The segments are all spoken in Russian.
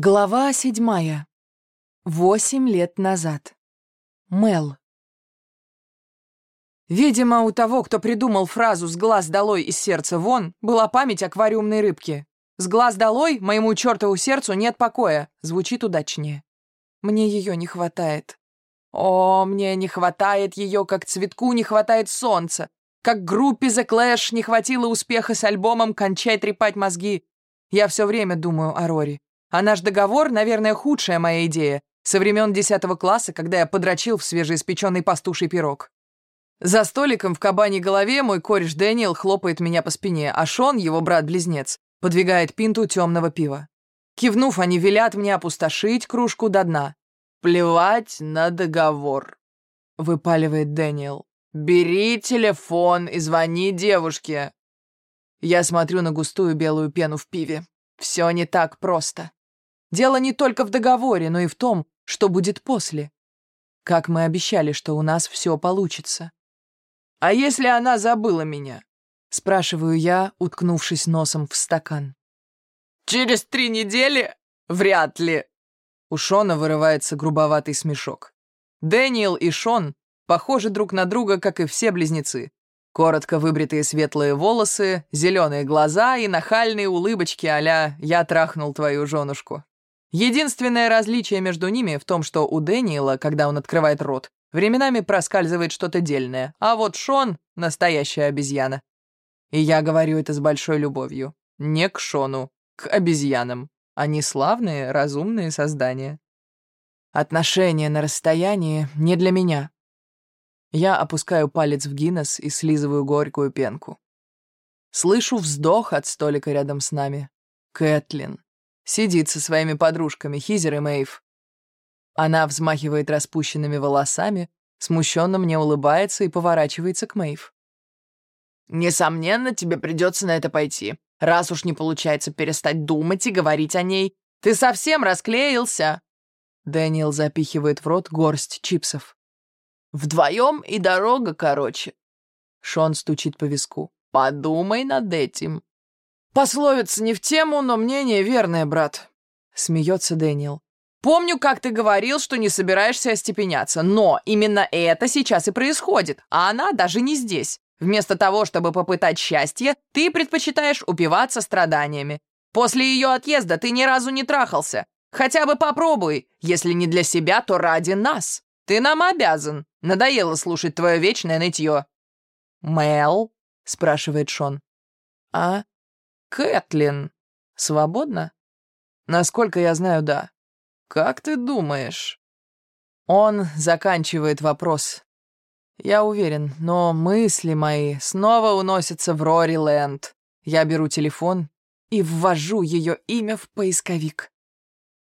Глава седьмая. Восемь лет назад. Мел. Видимо, у того, кто придумал фразу «с глаз долой, из сердца вон», была память аквариумной рыбки. «С глаз долой, моему чертову сердцу нет покоя», звучит удачнее. Мне ее не хватает. О, мне не хватает ее, как цветку не хватает солнца, как группе The Clash не хватило успеха с альбомом «Кончай трепать мозги». Я все время думаю о Рори. А наш договор, наверное, худшая моя идея со времен 10 класса, когда я подрочил в свежеиспеченный пастуший пирог. За столиком в кабане голове мой кореш Дэниел хлопает меня по спине, а Шон, его брат-близнец, подвигает пинту темного пива. Кивнув, они велят мне опустошить кружку до дна. «Плевать на договор», — выпаливает Дэниел. «Бери телефон и звони девушке». Я смотрю на густую белую пену в пиве. Все не так просто. Дело не только в договоре, но и в том, что будет после. Как мы обещали, что у нас все получится. «А если она забыла меня?» — спрашиваю я, уткнувшись носом в стакан. «Через три недели? Вряд ли!» У Шона вырывается грубоватый смешок. Дэниел и Шон похожи друг на друга, как и все близнецы. Коротко выбритые светлые волосы, зеленые глаза и нахальные улыбочки а «я трахнул твою женушку». Единственное различие между ними в том, что у Дэниела, когда он открывает рот, временами проскальзывает что-то дельное, а вот Шон — настоящая обезьяна. И я говорю это с большой любовью. Не к Шону, к обезьянам. Они славные, разумные создания. Отношения на расстоянии не для меня. Я опускаю палец в Гиннес и слизываю горькую пенку. Слышу вздох от столика рядом с нами. Кэтлин. Сидит со своими подружками, Хизер и Мэйв. Она взмахивает распущенными волосами, смущенно мне улыбается и поворачивается к Мэйв. «Несомненно, тебе придется на это пойти. Раз уж не получается перестать думать и говорить о ней, ты совсем расклеился!» Дэниел запихивает в рот горсть чипсов. «Вдвоем и дорога короче». Шон стучит по виску. «Подумай над этим». «Пословица не в тему, но мнение верное, брат», — смеется Дэниел. «Помню, как ты говорил, что не собираешься остепеняться, но именно это сейчас и происходит, а она даже не здесь. Вместо того, чтобы попытать счастье, ты предпочитаешь упиваться страданиями. После ее отъезда ты ни разу не трахался. Хотя бы попробуй, если не для себя, то ради нас. Ты нам обязан. Надоело слушать твое вечное нытье». «Мэл?» — спрашивает Шон. «А?» «Кэтлин, свободна?» «Насколько я знаю, да». «Как ты думаешь?» Он заканчивает вопрос. Я уверен, но мысли мои снова уносятся в Рори-Ленд. Я беру телефон и ввожу ее имя в поисковик.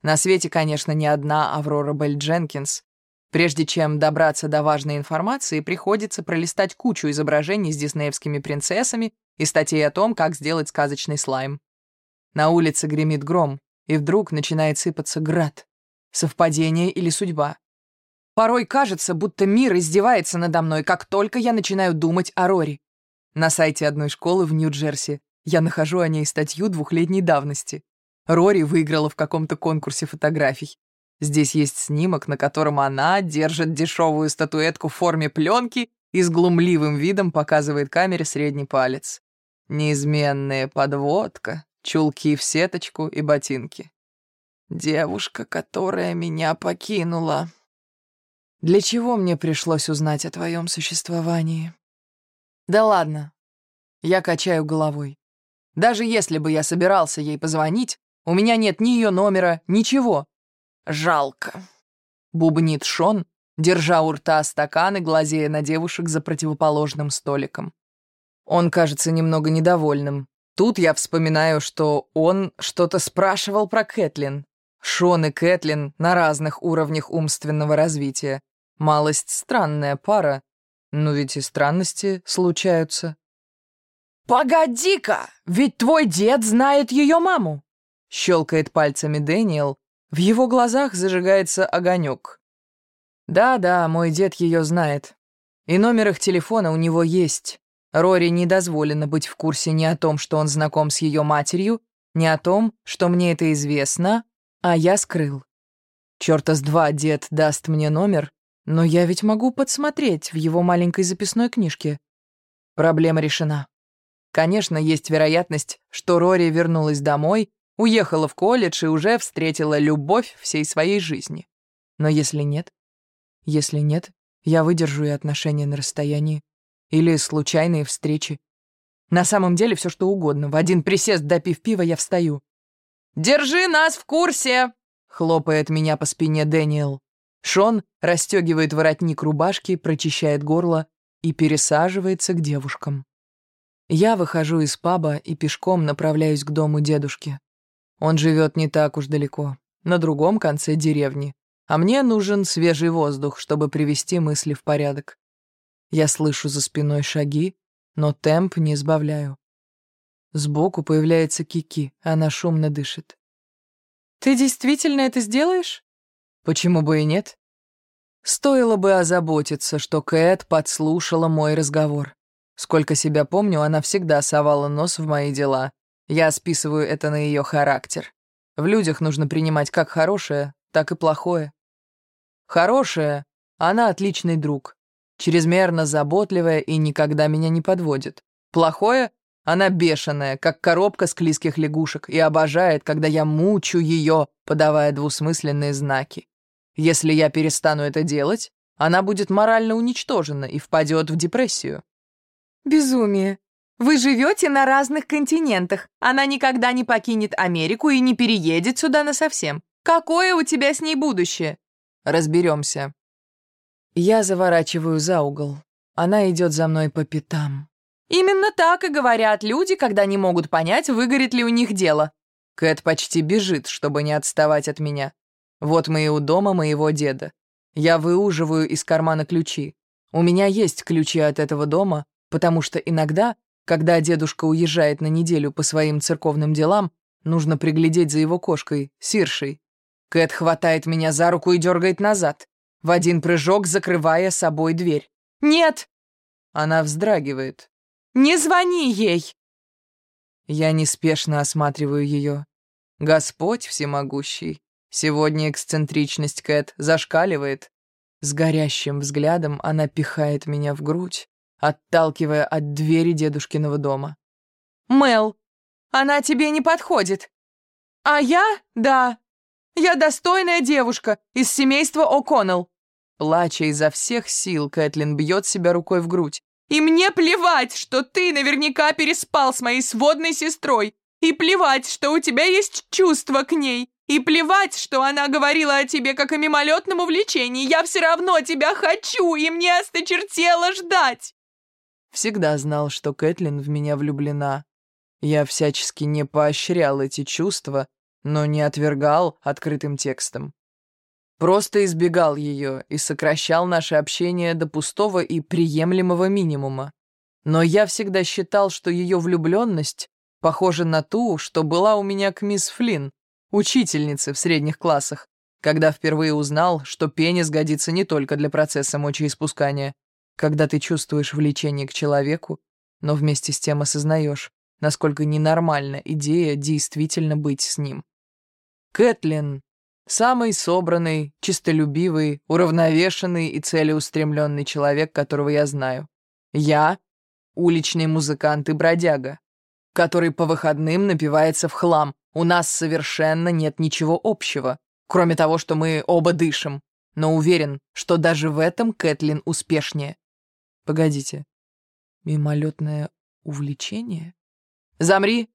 На свете, конечно, не одна Аврора Белль Дженкинс. Прежде чем добраться до важной информации, приходится пролистать кучу изображений с диснеевскими принцессами и статей о том, как сделать сказочный слайм. На улице гремит гром, и вдруг начинает сыпаться град. Совпадение или судьба? Порой кажется, будто мир издевается надо мной, как только я начинаю думать о Рори. На сайте одной школы в Нью-Джерси я нахожу о ней статью двухлетней давности. Рори выиграла в каком-то конкурсе фотографий. Здесь есть снимок, на котором она держит дешевую статуэтку в форме пленки и с глумливым видом показывает камере средний палец. Неизменная подводка, чулки в сеточку и ботинки. Девушка, которая меня покинула. Для чего мне пришлось узнать о твоем существовании? Да ладно. Я качаю головой. Даже если бы я собирался ей позвонить, у меня нет ни ее номера, ничего. Жалко. Бубнит Шон, держа у рта стакан и глазея на девушек за противоположным столиком. Он кажется немного недовольным. Тут я вспоминаю, что он что-то спрашивал про Кэтлин. Шон и Кэтлин на разных уровнях умственного развития. Малость странная пара, но ведь и странности случаются. «Погоди-ка, ведь твой дед знает ее маму!» Щелкает пальцами Дэниел, в его глазах зажигается огонек. Да-да, мой дед ее знает. И номер их телефона у него есть. Рори не дозволено быть в курсе ни о том, что он знаком с ее матерью, ни о том, что мне это известно, А я скрыл. Чёрта с два дед даст мне номер, но я ведь могу подсмотреть в его маленькой записной книжке. Проблема решена. Конечно, есть вероятность, что Рори вернулась домой, уехала в колледж и уже встретила любовь всей своей жизни. Но если нет, если нет, я выдержу и отношения на расстоянии. Или случайные встречи. На самом деле все что угодно. В один присест, допив пива, я встаю. «Держи нас в курсе!» — хлопает меня по спине Дэниел. Шон расстегивает воротник рубашки, прочищает горло и пересаживается к девушкам. Я выхожу из паба и пешком направляюсь к дому дедушки. Он живет не так уж далеко, на другом конце деревни, а мне нужен свежий воздух, чтобы привести мысли в порядок. Я слышу за спиной шаги, но темп не сбавляю. Сбоку появляется Кики, она шумно дышит. «Ты действительно это сделаешь?» «Почему бы и нет?» Стоило бы озаботиться, что Кэт подслушала мой разговор. Сколько себя помню, она всегда совала нос в мои дела. Я списываю это на ее характер. В людях нужно принимать как хорошее, так и плохое. Хорошее — она отличный друг, чрезмерно заботливая и никогда меня не подводит. Плохое — она бешеная, как коробка склизких лягушек, и обожает, когда я мучу ее, подавая двусмысленные знаки. Если я перестану это делать, она будет морально уничтожена и впадет в депрессию. Безумие. Вы живете на разных континентах. Она никогда не покинет Америку и не переедет сюда насовсем. Какое у тебя с ней будущее? Разберемся. Я заворачиваю за угол. Она идет за мной по пятам. Именно так и говорят люди, когда не могут понять, выгорит ли у них дело. Кэт почти бежит, чтобы не отставать от меня. Вот мы и у дома моего деда. Я выуживаю из кармана ключи. У меня есть ключи от этого дома, потому что иногда, когда дедушка уезжает на неделю по своим церковным делам, нужно приглядеть за его кошкой, Сиршей. Кэт хватает меня за руку и дергает назад, в один прыжок закрывая собой дверь. «Нет!» Она вздрагивает. «Не звони ей!» Я неспешно осматриваю ее. Господь всемогущий. Сегодня эксцентричность Кэт зашкаливает. С горящим взглядом она пихает меня в грудь, отталкивая от двери дедушкиного дома. «Мел, она тебе не подходит. А я, да, я достойная девушка из семейства О'Коннелл». Плача изо всех сил, Кэтлин бьет себя рукой в грудь. «И мне плевать, что ты наверняка переспал с моей сводной сестрой. И плевать, что у тебя есть чувства к ней. И плевать, что она говорила о тебе как о мимолетном увлечении. Я все равно тебя хочу, и мне осточертело ждать. Всегда знал, что Кэтлин в меня влюблена. Я всячески не поощрял эти чувства, но не отвергал открытым текстом. Просто избегал ее и сокращал наше общение до пустого и приемлемого минимума. Но я всегда считал, что ее влюбленность похожа на ту, что была у меня к мисс Флинн, учительницы в средних классах, когда впервые узнал, что пенис годится не только для процесса мочеиспускания, когда ты чувствуешь влечение к человеку, но вместе с тем осознаешь, насколько ненормальна идея действительно быть с ним. Кэтлин — самый собранный, чистолюбивый, уравновешенный и целеустремленный человек, которого я знаю. Я — уличный музыкант и бродяга, который по выходным напивается в хлам, у нас совершенно нет ничего общего, кроме того, что мы оба дышим. Но уверен, что даже в этом Кэтлин успешнее. Погодите. Мимолетное увлечение? Замри!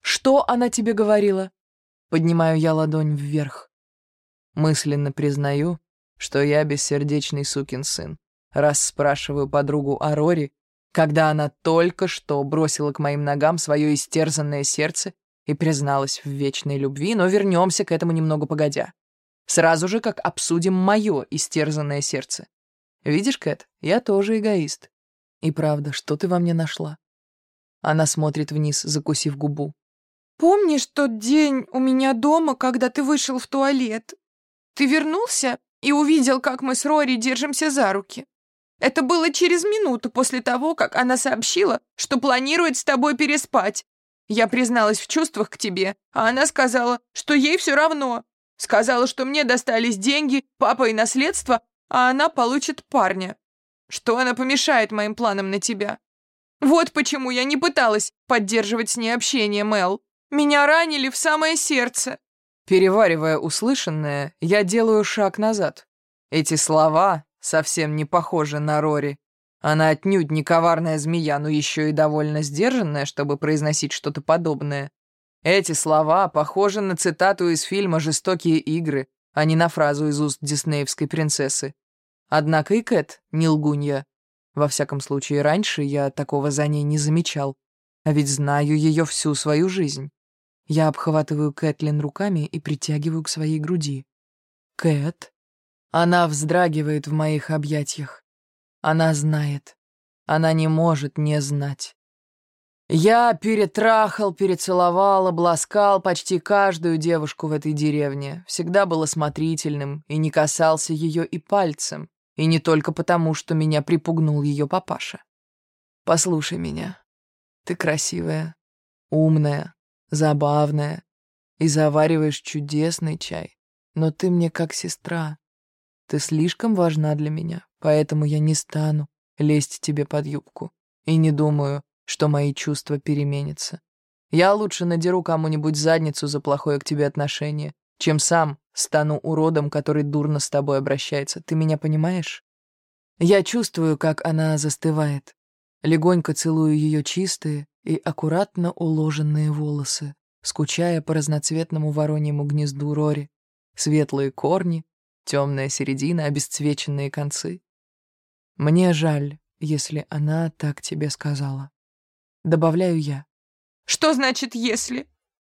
Что она тебе говорила? Поднимаю я ладонь вверх. Мысленно признаю, что я бессердечный сукин сын. Раз спрашиваю подругу о когда она только что бросила к моим ногам свое истерзанное сердце и призналась в вечной любви, но вернемся к этому немного погодя. Сразу же, как обсудим мое истерзанное сердце. Видишь, Кэт, я тоже эгоист. И правда, что ты во мне нашла? Она смотрит вниз, закусив губу. Помнишь тот день у меня дома, когда ты вышел в туалет? Ты вернулся и увидел, как мы с Рори держимся за руки. Это было через минуту после того, как она сообщила, что планирует с тобой переспать. Я призналась в чувствах к тебе, а она сказала, что ей все равно. Сказала, что мне достались деньги, папа и наследство, а она получит парня. Что она помешает моим планам на тебя? Вот почему я не пыталась поддерживать с ней общение, Мел. Меня ранили в самое сердце. Переваривая услышанное, я делаю шаг назад. Эти слова совсем не похожи на Рори. Она отнюдь не коварная змея, но еще и довольно сдержанная, чтобы произносить что-то подобное. Эти слова похожи на цитату из фильма «Жестокие игры», а не на фразу из уст диснеевской принцессы. Однако и Кэт не лгунья. Во всяком случае, раньше я такого за ней не замечал. А ведь знаю ее всю свою жизнь. Я обхватываю Кэтлин руками и притягиваю к своей груди. «Кэт?» Она вздрагивает в моих объятиях. Она знает. Она не может не знать. Я перетрахал, перецеловал, обласкал почти каждую девушку в этой деревне. Всегда был осмотрительным и не касался ее и пальцем. И не только потому, что меня припугнул ее папаша. Послушай меня. Ты красивая, умная, забавная и завариваешь чудесный чай. Но ты мне как сестра. Ты слишком важна для меня, поэтому я не стану лезть тебе под юбку. И не думаю, что мои чувства переменятся. Я лучше надеру кому-нибудь задницу за плохое к тебе отношение, чем сам стану уродом, который дурно с тобой обращается. Ты меня понимаешь? Я чувствую, как она застывает. Легонько целую ее чистые и аккуратно уложенные волосы, скучая по разноцветному вороньему гнезду Рори. Светлые корни, темная середина, обесцвеченные концы. Мне жаль, если она так тебе сказала. Добавляю я. Что значит «если»?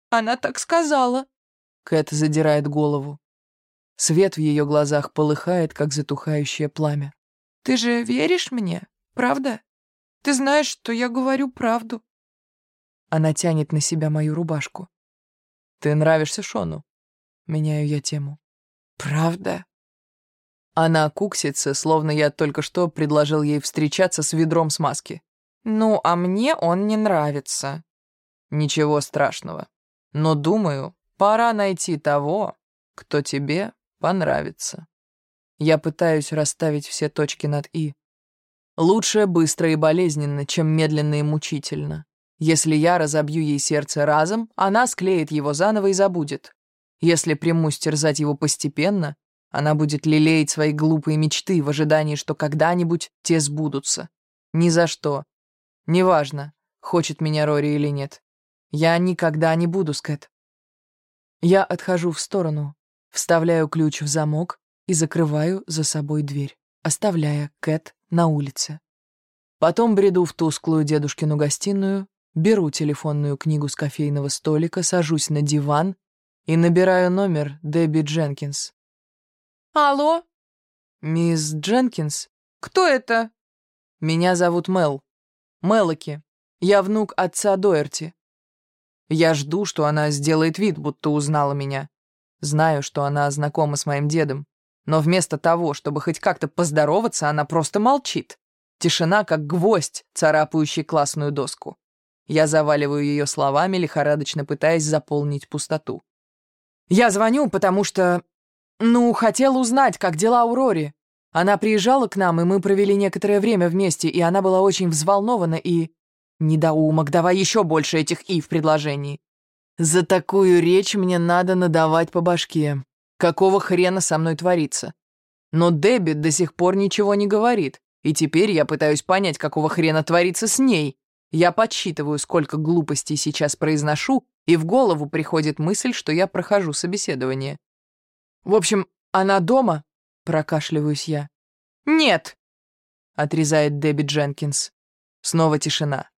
Она так сказала. Кэт задирает голову. Свет в ее глазах полыхает, как затухающее пламя. «Ты же веришь мне, правда? Ты знаешь, что я говорю правду». Она тянет на себя мою рубашку. «Ты нравишься Шону?» Меняю я тему. «Правда?» Она куксится, словно я только что предложил ей встречаться с ведром смазки. «Ну, а мне он не нравится». «Ничего страшного. Но, думаю, пора найти того, кто тебе понравится». Я пытаюсь расставить все точки над «и». Лучше быстро и болезненно, чем медленно и мучительно. Если я разобью ей сердце разом, она склеит его заново и забудет. Если примусь терзать его постепенно, она будет лелеять свои глупые мечты в ожидании, что когда-нибудь те сбудутся. Ни за что, Неважно, хочет меня Рори или нет. Я никогда не буду с Кэт. Я отхожу в сторону, вставляю ключ в замок и закрываю за собой дверь, оставляя Кэт на улице. Потом бреду в тусклую дедушкину гостиную, беру телефонную книгу с кофейного столика, сажусь на диван и набираю номер Дебби Дженкинс. «Алло?» «Мисс Дженкинс?» «Кто это?» «Меня зовут Мел. Мелоки. Я внук отца Доерти. Я жду, что она сделает вид, будто узнала меня. Знаю, что она знакома с моим дедом. Но вместо того, чтобы хоть как-то поздороваться, она просто молчит. Тишина, как гвоздь, царапающий классную доску. Я заваливаю ее словами, лихорадочно пытаясь заполнить пустоту. Я звоню, потому что... Ну, хотел узнать, как дела у Рори. Она приезжала к нам, и мы провели некоторое время вместе, и она была очень взволнована и... Недоумок, давай еще больше этих «и» в предложении. За такую речь мне надо надавать по башке. Какого хрена со мной творится? Но Дебби до сих пор ничего не говорит, и теперь я пытаюсь понять, какого хрена творится с ней. Я подсчитываю, сколько глупостей сейчас произношу, и в голову приходит мысль, что я прохожу собеседование. В общем, она дома, Прокашливаюсь я. «Нет!» — отрезает Дебби Дженкинс. Снова тишина.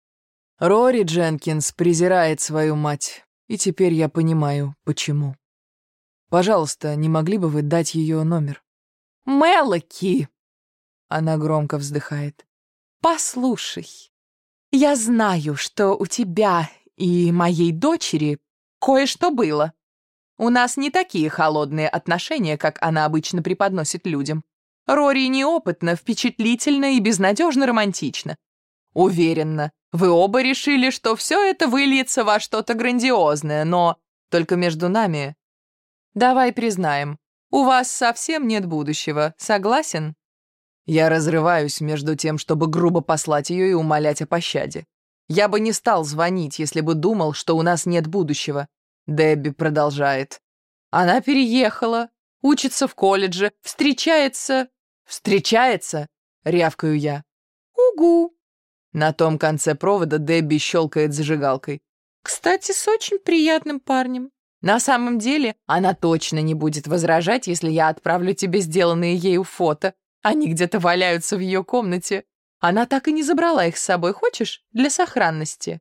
Рори Дженкинс презирает свою мать, и теперь я понимаю, почему. Пожалуйста, не могли бы вы дать ее номер? Мелоки! Она громко вздыхает. Послушай, я знаю, что у тебя и моей дочери кое-что было. У нас не такие холодные отношения, как она обычно преподносит людям. Рори неопытна, впечатлительна и безнадежно романтична. Уверена, вы оба решили, что все это выльется во что-то грандиозное, но только между нами Давай признаем, у вас совсем нет будущего, согласен? Я разрываюсь между тем, чтобы грубо послать ее и умолять о пощаде. Я бы не стал звонить, если бы думал, что у нас нет будущего. Дебби продолжает. Она переехала, учится в колледже, встречается... Встречается? Рявкаю я. Угу. На том конце провода Дебби щелкает зажигалкой. Кстати, с очень приятным парнем. На самом деле, она точно не будет возражать, если я отправлю тебе сделанные ею фото. Они где-то валяются в ее комнате. Она так и не забрала их с собой, хочешь? Для сохранности.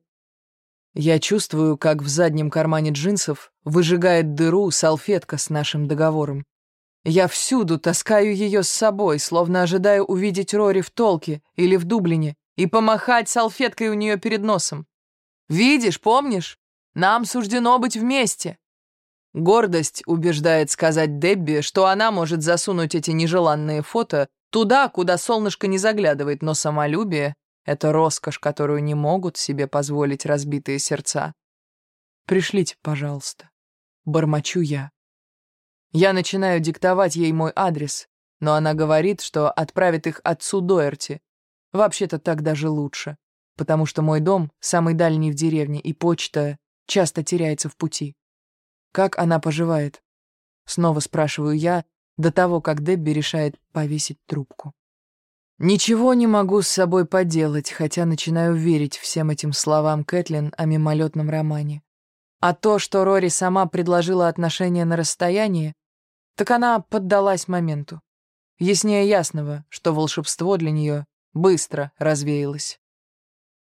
Я чувствую, как в заднем кармане джинсов выжигает дыру салфетка с нашим договором. Я всюду таскаю ее с собой, словно ожидаю увидеть Рори в Толке или в Дублине и помахать салфеткой у нее перед носом. Видишь, помнишь? Нам суждено быть вместе. Гордость убеждает сказать Дебби, что она может засунуть эти нежеланные фото туда, куда солнышко не заглядывает, но самолюбие — это роскошь, которую не могут себе позволить разбитые сердца. Пришлите, пожалуйста. Бормочу я. Я начинаю диктовать ей мой адрес, но она говорит, что отправит их отцу Доерти. Вообще-то так даже лучше, потому что мой дом самый дальний в деревне, и почта часто теряется в пути. Как она поживает? Снова спрашиваю я, до того, как Дебби решает повесить трубку. Ничего не могу с собой поделать, хотя начинаю верить всем этим словам Кэтлин о мимолетном романе. А то, что Рори сама предложила отношения на расстоянии, так она поддалась моменту. Яснее ясного, что волшебство для нее быстро развеялось.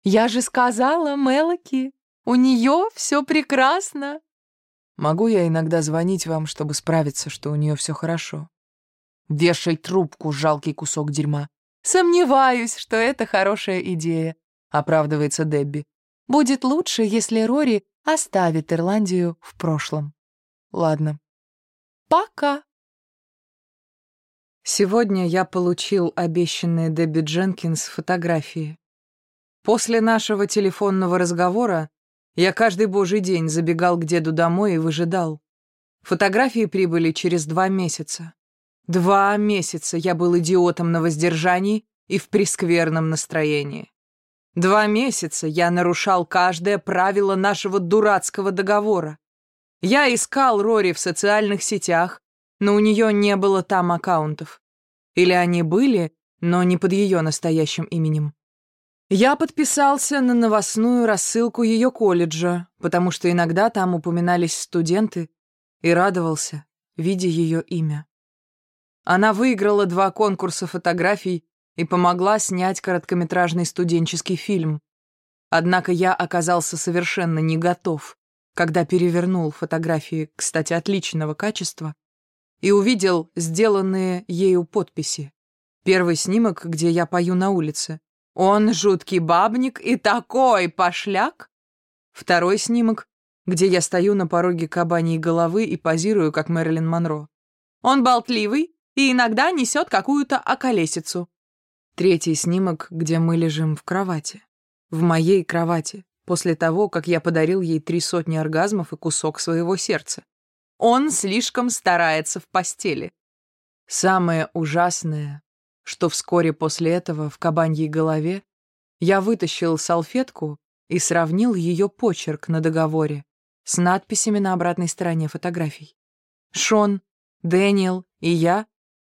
«Я же сказала, Мелоки, у нее все прекрасно!» Могу я иногда звонить вам, чтобы справиться, что у нее все хорошо? Вешай трубку, жалкий кусок дерьма. Сомневаюсь, что это хорошая идея, оправдывается Дебби. Будет лучше, если Рори оставит Ирландию в прошлом. Ладно. Пока. Сегодня я получил обещанные Дебби Дженкинс фотографии. После нашего телефонного разговора я каждый божий день забегал к деду домой и выжидал. Фотографии прибыли через два месяца. Два месяца я был идиотом на воздержании и в прескверном настроении. Два месяца я нарушал каждое правило нашего дурацкого договора. Я искал Рори в социальных сетях, но у нее не было там аккаунтов. Или они были, но не под ее настоящим именем. Я подписался на новостную рассылку ее колледжа, потому что иногда там упоминались студенты, и радовался, видя ее имя. Она выиграла два конкурса фотографий и помогла снять короткометражный студенческий фильм. Однако я оказался совершенно не готов, когда перевернул фотографии, кстати, отличного качества, и увидел сделанные ею подписи. Первый снимок, где я пою на улице, он жуткий бабник и такой пошляк. Второй снимок, где я стою на пороге кабаньей головы и позирую, как Мэрилин Монро. Он болтливый и иногда несет какую-то околесицу. Третий снимок, где мы лежим в кровати. В моей кровати, после того, как я подарил ей три сотни оргазмов и кусок своего сердца. Он слишком старается в постели. Самое ужасное что вскоре после этого в кабаньей голове я вытащил салфетку и сравнил ее почерк на договоре с надписями на обратной стороне фотографий. Шон, Дэниел и я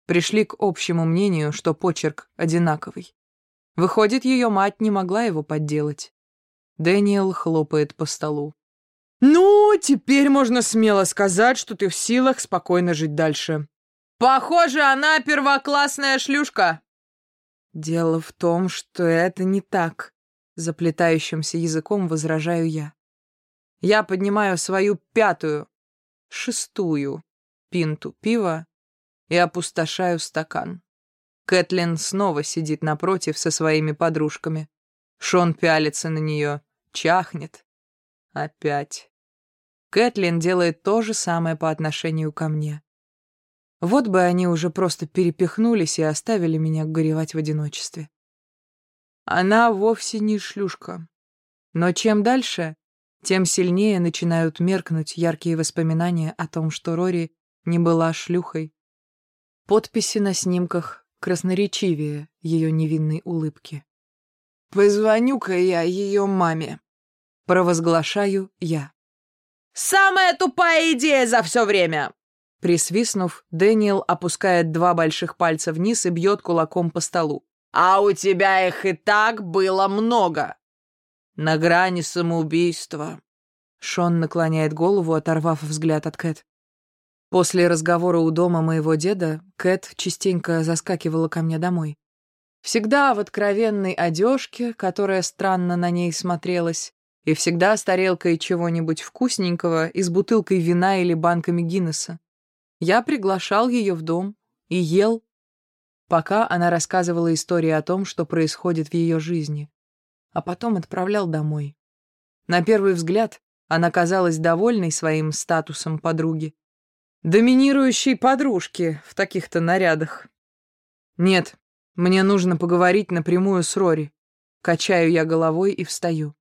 пришли к общему мнению, что почерк одинаковый. Выходит, ее мать не могла его подделать. Дэниел хлопает по столу. «Ну, теперь можно смело сказать, что ты в силах спокойно жить дальше. Похоже, она первоклассная шлюшка. Дело в том, что это не так. Заплетающимся языком возражаю я. Я поднимаю свою пятую, шестую пинту пива и опустошаю стакан. Кэтлин снова сидит напротив со своими подружками. Шон пялится на нее, чахнет. Опять. Кэтлин делает то же самое по отношению ко мне. Вот бы они уже просто перепихнулись и оставили меня горевать в одиночестве. Она вовсе не шлюшка. Но чем дальше, тем сильнее начинают меркнуть яркие воспоминания о том, что Рори не была шлюхой. Подписи на снимках красноречивее ее невинной улыбки. «Позвоню-ка я ее маме», — провозглашаю я. «Самая тупая идея за все время!» Присвистнув, Дэниел опускает два больших пальца вниз и бьет кулаком по столу. «А у тебя их и так было много!» «На грани самоубийства!» Шон наклоняет голову, оторвав взгляд от Кэт. После разговора у дома моего деда Кэт частенько заскакивала ко мне домой. Всегда в откровенной одежке, которая странно на ней смотрелась, и всегда с тарелкой чего-нибудь вкусненького и с бутылкой вина или банками Гиннесса. Я приглашал ее в дом и ел, пока она рассказывала истории о том, что происходит в ее жизни, а потом отправлял домой. На первый взгляд она казалась довольной своим статусом подруги. Доминирующей подружки в таких-то нарядах. Нет, мне нужно поговорить напрямую с Рори. Качаю я головой и встаю.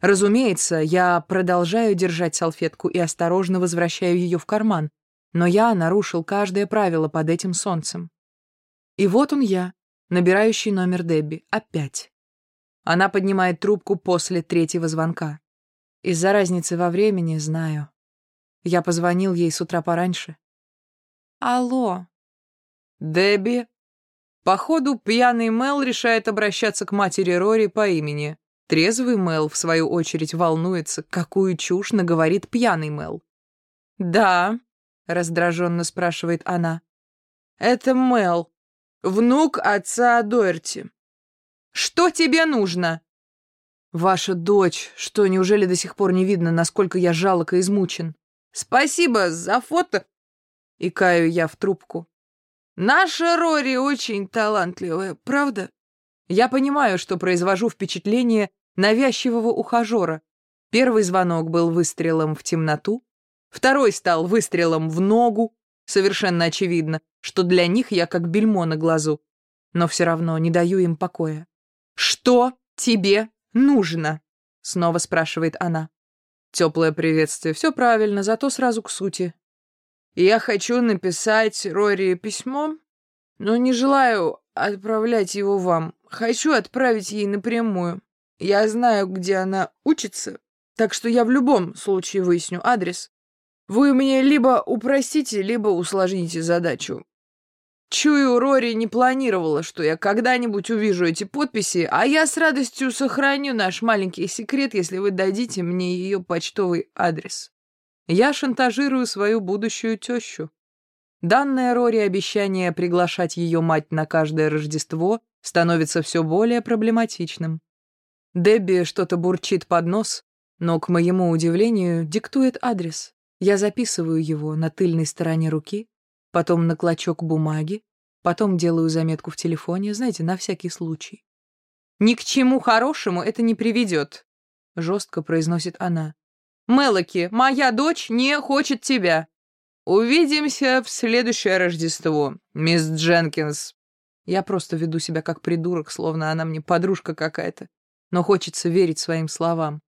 Разумеется, я продолжаю держать салфетку и осторожно возвращаю ее в карман, но я нарушил каждое правило под этим солнцем. И вот он я, набирающий номер Дебби, опять. Она поднимает трубку после третьего звонка. Из-за разницы во времени знаю. Я позвонил ей с утра пораньше. «Алло». «Дебби?» Походу, пьяный Мел решает обращаться к матери Рори по имени. Трезвый Мел, в свою очередь, волнуется, какую чушь наговорит пьяный Мел. «Да», — раздраженно спрашивает она. «Это Мел, внук отца Доерти». «Что тебе нужно?» «Ваша дочь. Что, неужели до сих пор не видно, насколько я жалок и измучен?» «Спасибо за фото!» И каю я в трубку. Наша Рори очень талантливая, правда? Я понимаю, что произвожу впечатление навязчивого ухажера. Первый звонок был выстрелом в темноту, второй стал выстрелом в ногу. Совершенно очевидно, что для них я как бельмо на глазу. Но все равно не даю им покоя. «Что тебе нужно?» — снова спрашивает она. Теплое приветствие. Все правильно, зато сразу к сути. Я хочу написать Рори письмо, но не желаю отправлять его вам. Хочу отправить ей напрямую. Я знаю, где она учится, так что я в любом случае выясню адрес. Вы мне либо упростите, либо усложните задачу. Чую, Рори не планировала, что я когда-нибудь увижу эти подписи, а я с радостью сохраню наш маленький секрет, если вы дадите мне ее почтовый адрес. Я шантажирую свою будущую тещу. Данное Рори обещание приглашать ее мать на каждое Рождество становится все более проблематичным. Дебби что-то бурчит под нос, но, к моему удивлению, диктует адрес. Я записываю его на тыльной стороне руки, потом на клочок бумаги, потом делаю заметку в телефоне, знаете, на всякий случай. «Ни к чему хорошему это не приведет», — жестко произносит она. Мелоки, моя дочь не хочет тебя. Увидимся в следующее Рождество, мисс Дженкинс. Я просто веду себя как придурок, словно она мне подружка какая-то. Но хочется верить своим словам.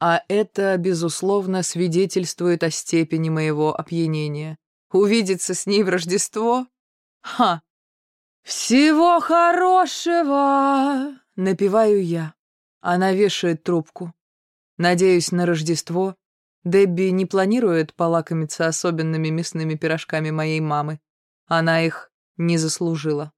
А это, безусловно, свидетельствует о степени моего опьянения. Увидеться с ней в Рождество? Ха! «Всего хорошего!» — напеваю я. Она вешает трубку. Надеюсь, на Рождество Дебби не планирует полакомиться особенными мясными пирожками моей мамы. Она их не заслужила.